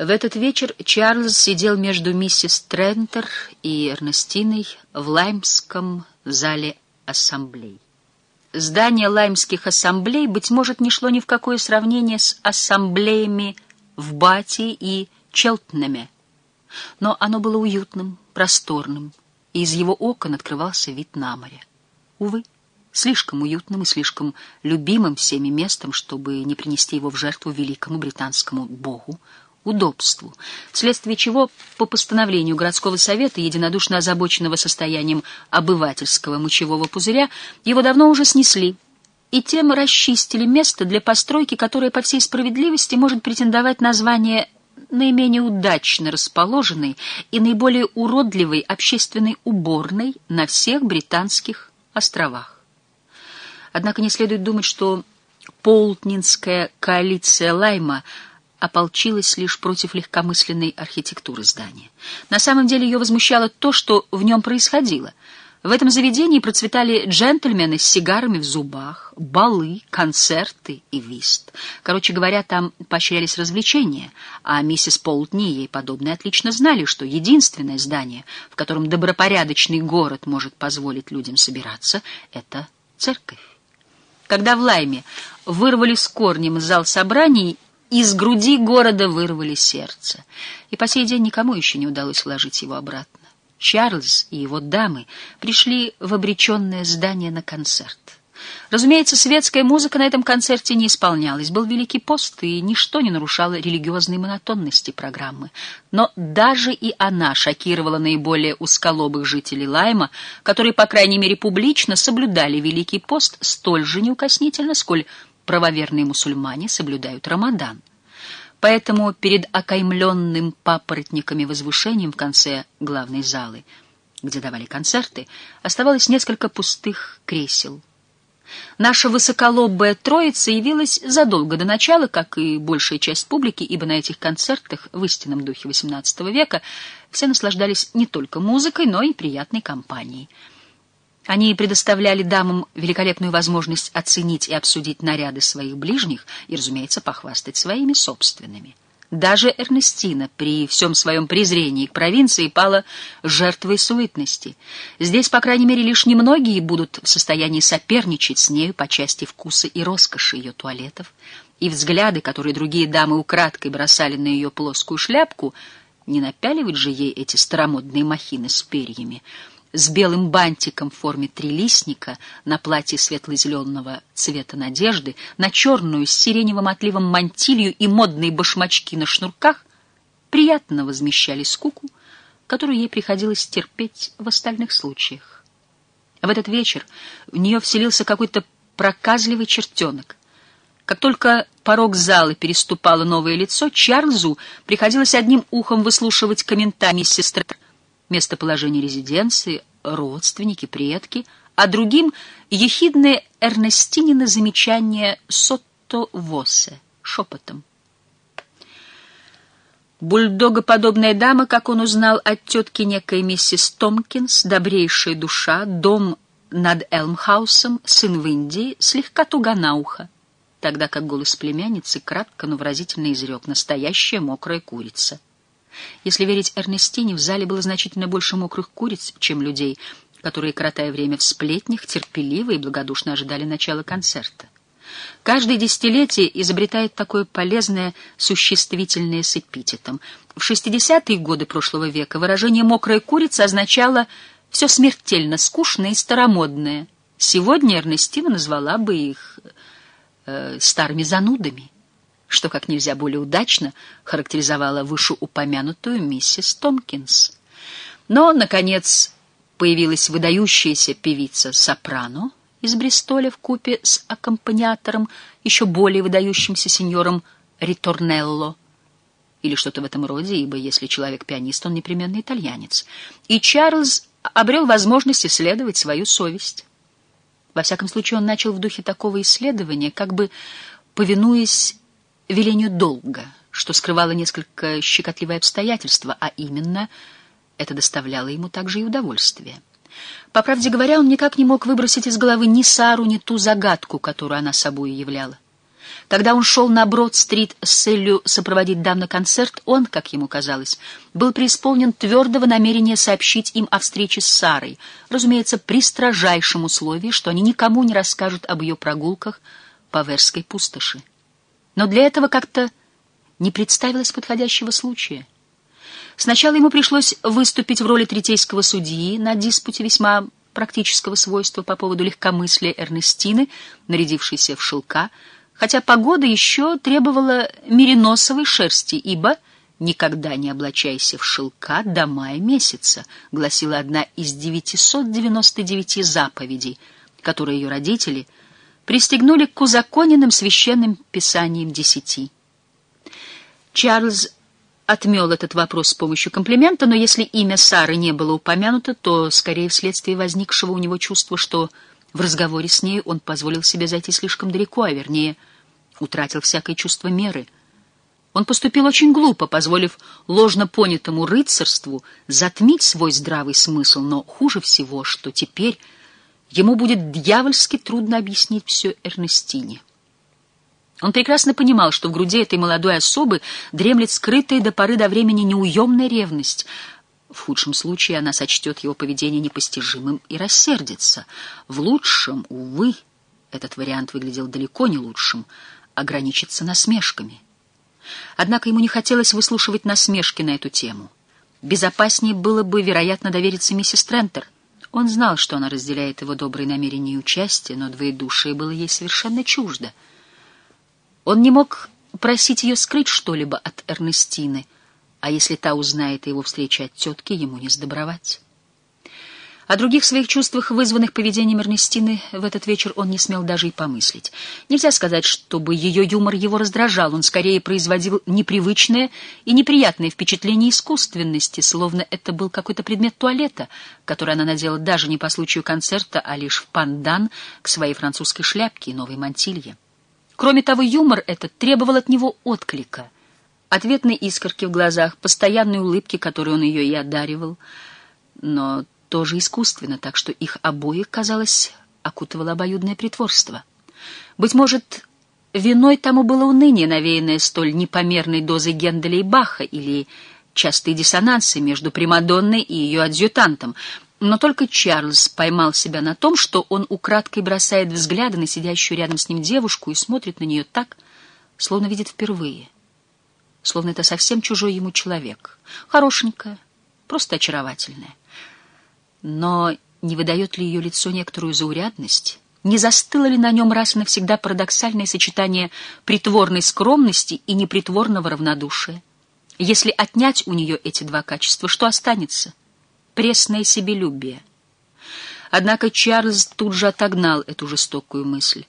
В этот вечер Чарльз сидел между миссис Трентер и Эрнестиной в Лаймском зале ассамблей. Здание лаймских ассамблей, быть может, не шло ни в какое сравнение с ассамблеями в Бати и Челтнеме, но оно было уютным, просторным, и из его окон открывался вид на море. Увы, слишком уютным и слишком любимым всеми местом, чтобы не принести его в жертву великому британскому богу, удобству, вследствие чего по постановлению городского совета, единодушно озабоченного состоянием обывательского мочевого пузыря, его давно уже снесли, и тем расчистили место для постройки, которая по всей справедливости может претендовать на звание наименее удачно расположенной и наиболее уродливой общественной уборной на всех британских островах. Однако не следует думать, что Полтнинская коалиция Лайма — ополчилась лишь против легкомысленной архитектуры здания. На самом деле ее возмущало то, что в нем происходило. В этом заведении процветали джентльмены с сигарами в зубах, балы, концерты и вист. Короче говоря, там поощрялись развлечения, а миссис Полтни и ей подобные отлично знали, что единственное здание, в котором добропорядочный город может позволить людям собираться, — это церковь. Когда в Лайме вырвали с корнем зал собраний, из груди города вырвали сердце, и по сей день никому еще не удалось вложить его обратно. Чарльз и его дамы пришли в обреченное здание на концерт. Разумеется, светская музыка на этом концерте не исполнялась. Был Великий пост, и ничто не нарушало религиозной монотонности программы. Но даже и она шокировала наиболее узколобых жителей Лайма, которые, по крайней мере, публично соблюдали Великий пост столь же неукоснительно, сколь правоверные мусульмане соблюдают Рамадан. Поэтому перед окаймленным папоротниками возвышением в конце главной залы, где давали концерты, оставалось несколько пустых кресел. Наша высоколобая троица явилась задолго до начала, как и большая часть публики, ибо на этих концертах в истинном духе XVIII века все наслаждались не только музыкой, но и приятной компанией. Они предоставляли дамам великолепную возможность оценить и обсудить наряды своих ближних и, разумеется, похвастать своими собственными. Даже Эрнестина при всем своем презрении к провинции пала жертвой суетности. Здесь, по крайней мере, лишь немногие будут в состоянии соперничать с нею по части вкуса и роскоши ее туалетов, и взгляды, которые другие дамы украдкой бросали на ее плоскую шляпку, не напяливать же ей эти старомодные махины с перьями — с белым бантиком в форме трилистника на платье светло-зеленого цвета надежды, на черную с сиреневым отливом мантилью и модные башмачки на шнурках приятно возмещали скуку, которую ей приходилось терпеть в остальных случаях. В этот вечер в нее вселился какой-то проказливый чертенок. Как только порог зала переступало новое лицо, Чарльзу приходилось одним ухом выслушивать комментарии Треттер, местоположение резиденции, родственники, предки, а другим — ехидное Эрнестинина замечание «сотто восе» шепотом. Бульдогоподобная дама, как он узнал от тетки некой миссис Томкинс, добрейшая душа, дом над Элмхаусом, сын в Индии, слегка туга на ухо, тогда как голос племянницы кратко, но выразительно изрек «настоящая мокрая курица». Если верить Эрнестине, в зале было значительно больше мокрых куриц, чем людей, которые, коротая время в сплетнях, терпеливо и благодушно ожидали начала концерта. Каждое десятилетие изобретает такое полезное существительное с эпитетом. В 60-е годы прошлого века выражение «мокрая курица» означало «все смертельно скучное и старомодное». Сегодня Эрнестина назвала бы их э, старыми занудами что как нельзя более удачно характеризовала вышеупомянутую миссис Томкинс. Но, наконец, появилась выдающаяся певица-сопрано из Бристоля в купе с аккомпаниатором, еще более выдающимся сеньором Риторнелло, или что-то в этом роде, ибо если человек пианист, он непременно итальянец. И Чарльз обрел возможность исследовать свою совесть. Во всяком случае, он начал в духе такого исследования, как бы повинуясь велению долга, что скрывало несколько щекотливое обстоятельство, а именно это доставляло ему также и удовольствие. По правде говоря, он никак не мог выбросить из головы ни Сару, ни ту загадку, которую она собой являла. Когда он шел на Брод-стрит с целью сопроводить дам на концерт, он, как ему казалось, был преисполнен твердого намерения сообщить им о встрече с Сарой, разумеется, при строжайшем условии, что они никому не расскажут об ее прогулках по Верской пустоши. Но для этого как-то не представилось подходящего случая. Сначала ему пришлось выступить в роли третейского судьи на диспуте весьма практического свойства по поводу легкомыслия Эрнестины, нарядившейся в шелка, хотя погода еще требовала мериносовой шерсти, ибо «никогда не облачайся в шелка до мая месяца», гласила одна из 999 заповедей, которые ее родители пристегнули к узаконенным священным писаниям десяти. Чарльз отмел этот вопрос с помощью комплимента, но если имя Сары не было упомянуто, то скорее вследствие возникшего у него чувства, что в разговоре с ней он позволил себе зайти слишком далеко, а вернее, утратил всякое чувство меры. Он поступил очень глупо, позволив ложно понятому рыцарству затмить свой здравый смысл, но хуже всего, что теперь ему будет дьявольски трудно объяснить все Эрнестине. Он прекрасно понимал, что в груди этой молодой особы дремлет скрытая до поры до времени неуемная ревность. В худшем случае она сочтет его поведение непостижимым и рассердится. В лучшем, увы, этот вариант выглядел далеко не лучшим, ограничится насмешками. Однако ему не хотелось выслушивать насмешки на эту тему. Безопаснее было бы, вероятно, довериться миссис Трентер. Он знал, что она разделяет его добрые намерения и участие, но двоедушие было ей совершенно чуждо — он не мог просить ее скрыть что-либо от Эрнестины, а если та узнает о его встрече от тетки, ему не сдобровать. О других своих чувствах, вызванных поведением Эрнестины, в этот вечер он не смел даже и помыслить. Нельзя сказать, чтобы ее юмор его раздражал, он скорее производил непривычное и неприятное впечатление искусственности, словно это был какой-то предмет туалета, который она надела даже не по случаю концерта, а лишь в пандан к своей французской шляпке и новой мантилье. Кроме того, юмор этот требовал от него отклика, ответной искорки в глазах, постоянной улыбки, которой он ее и одаривал, но тоже искусственно, так что их обоих, казалось, окутывало обоюдное притворство. Быть может, виной тому было уныние, навеянное столь непомерной дозой Генделя и Баха, или частые диссонансы между Примадонной и ее адъютантом, но только Чарльз поймал себя на том, что он украдкой бросает взгляды на сидящую рядом с ним девушку и смотрит на нее так, словно видит впервые. Словно это совсем чужой ему человек. Хорошенькая, просто очаровательная. Но не выдает ли ее лицо некоторую заурядность? Не застыло ли на нем раз и навсегда парадоксальное сочетание притворной скромности и непритворного равнодушия? Если отнять у нее эти два качества, что останется? пресное себелюбие. Однако Чарльз тут же отогнал эту жестокую мысль.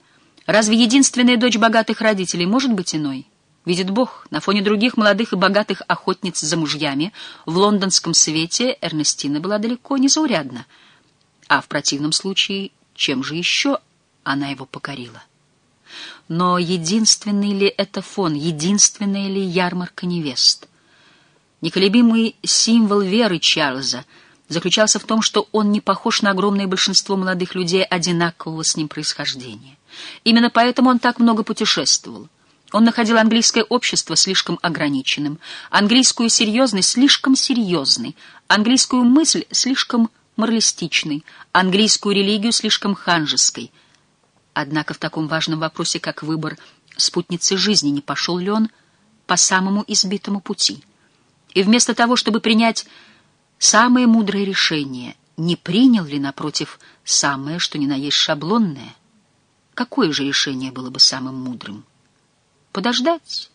Разве единственная дочь богатых родителей может быть иной? Видит Бог, на фоне других молодых и богатых охотниц за мужьями в лондонском свете Эрнестина была далеко не заурядна. А в противном случае, чем же еще она его покорила? Но единственный ли это фон, единственная ли ярмарка невест? Неколебимый символ веры Чарльза — заключался в том, что он не похож на огромное большинство молодых людей одинакового с ним происхождения. Именно поэтому он так много путешествовал. Он находил английское общество слишком ограниченным, английскую серьезность слишком серьезной, английскую мысль слишком моралистичной, английскую религию слишком ханжеской. Однако в таком важном вопросе, как выбор спутницы жизни, не пошел ли он по самому избитому пути? И вместо того, чтобы принять самое мудрое решение, не принял ли, напротив, самое, что ни на есть шаблонное? Какое же решение было бы самым мудрым? Подождать?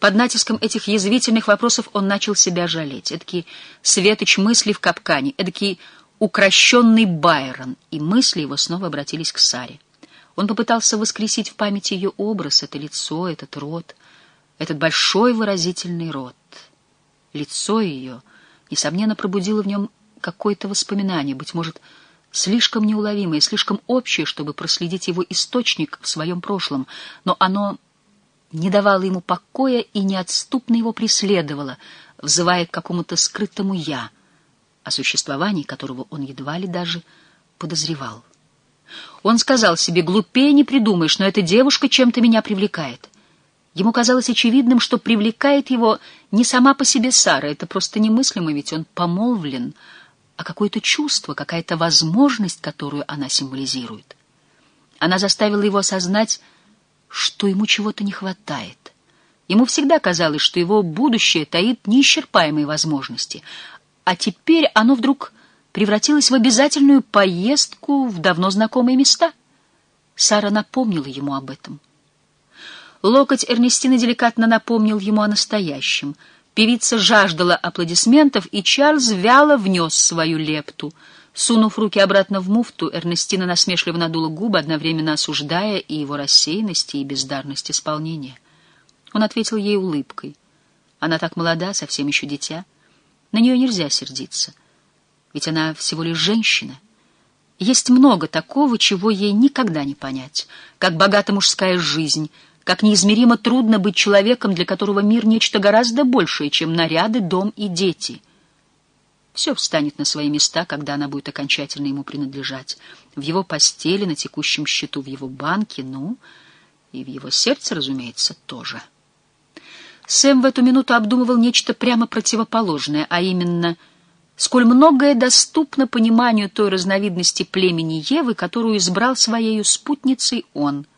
Под натиском этих язвительных вопросов он начал себя жалеть. Эдакий светоч мысли в капкане, эдакий укращенный Байрон, и мысли его снова обратились к Саре. Он попытался воскресить в памяти ее образ, это лицо, этот рот, этот большой выразительный рот. Лицо ее — несомненно, пробудило в нем какое-то воспоминание, быть может, слишком неуловимое, слишком общее, чтобы проследить его источник в своем прошлом, но оно не давало ему покоя и неотступно его преследовало, взывая к какому-то скрытому «я», о существовании которого он едва ли даже подозревал. Он сказал себе, глупее не придумаешь, но эта девушка чем-то меня привлекает. Ему казалось очевидным, что привлекает его не сама по себе Сара, это просто немыслимо, ведь он помолвлен, а какое-то чувство, какая-то возможность, которую она символизирует. Она заставила его осознать, что ему чего-то не хватает. Ему всегда казалось, что его будущее таит неисчерпаемые возможности, а теперь оно вдруг превратилось в обязательную поездку в давно знакомые места. Сара напомнила ему об этом. Локоть Эрнестины деликатно напомнил ему о настоящем. Певица жаждала аплодисментов, и Чарльз вяло внес свою лепту. Сунув руки обратно в муфту, Эрнестина насмешливо надула губы, одновременно осуждая и его рассеянность, и бездарность исполнения. Он ответил ей улыбкой. Она так молода, совсем еще дитя. На нее нельзя сердиться. Ведь она всего лишь женщина. Есть много такого, чего ей никогда не понять, как богата мужская жизнь — как неизмеримо трудно быть человеком, для которого мир — нечто гораздо большее, чем наряды, дом и дети. Все встанет на свои места, когда она будет окончательно ему принадлежать. В его постели, на текущем счету, в его банке, ну, и в его сердце, разумеется, тоже. Сэм в эту минуту обдумывал нечто прямо противоположное, а именно, сколь многое доступно пониманию той разновидности племени Евы, которую избрал своей спутницей он —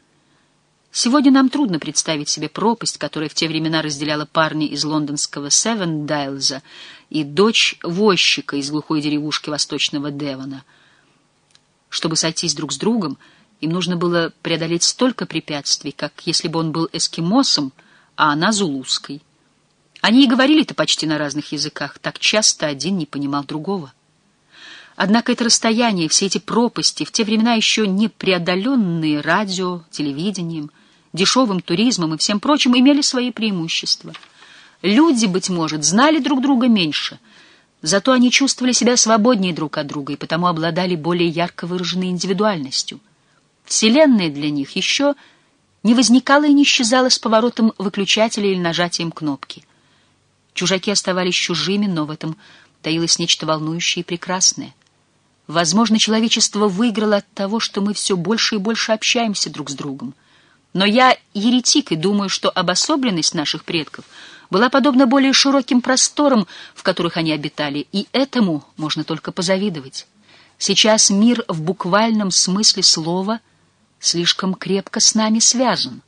Сегодня нам трудно представить себе пропасть, которая в те времена разделяла парня из лондонского Севендайлза и дочь возчика из глухой деревушки восточного Девона. Чтобы сойтись друг с другом, им нужно было преодолеть столько препятствий, как если бы он был эскимосом, а она зулузской. Они и говорили-то почти на разных языках, так часто один не понимал другого. Однако это расстояние, все эти пропасти, в те времена еще не преодоленные радио, телевидением — дешевым туризмом и всем прочим, имели свои преимущества. Люди, быть может, знали друг друга меньше, зато они чувствовали себя свободнее друг от друга и потому обладали более ярко выраженной индивидуальностью. Вселенная для них еще не возникала и не исчезала с поворотом выключателя или нажатием кнопки. Чужаки оставались чужими, но в этом таилось нечто волнующее и прекрасное. Возможно, человечество выиграло от того, что мы все больше и больше общаемся друг с другом — но я еретик и думаю, что обособленность наших предков была подобна более широким просторам, в которых они обитали, и этому можно только позавидовать. Сейчас мир в буквальном смысле слова слишком крепко с нами связан.